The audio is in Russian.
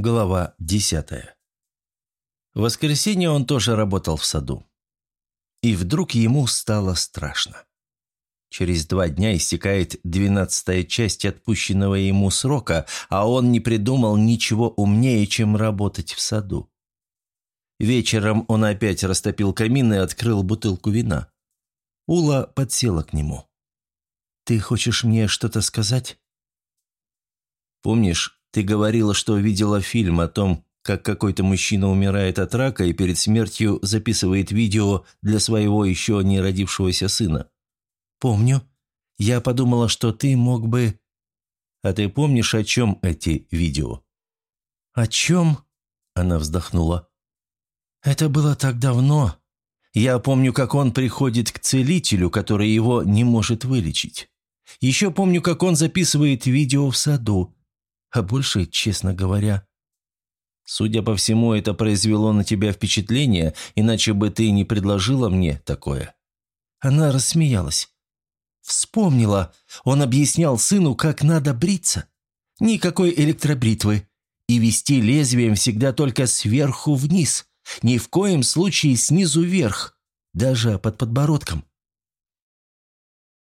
Глава десятая. В воскресенье он тоже работал в саду. И вдруг ему стало страшно. Через два дня истекает двенадцатая часть отпущенного ему срока, а он не придумал ничего умнее, чем работать в саду. Вечером он опять растопил камин и открыл бутылку вина. Ула подсела к нему. «Ты хочешь мне что-то сказать?» «Помнишь, ты говорила, что видела фильм о том, как какой-то мужчина умирает от рака и перед смертью записывает видео для своего еще не родившегося сына?» «Помню. Я подумала, что ты мог бы...» «А ты помнишь, о чем эти видео?» «О чем?» Она вздохнула. «Это было так давно. Я помню, как он приходит к целителю, который его не может вылечить. Еще помню, как он записывает видео в саду. А больше, честно говоря...» «Судя по всему, это произвело на тебя впечатление, иначе бы ты не предложила мне такое». Она рассмеялась. Вспомнила. Он объяснял сыну, как надо бриться. Никакой электробритвы. И вести лезвием всегда только сверху вниз. Ни в коем случае снизу вверх. Даже под подбородком.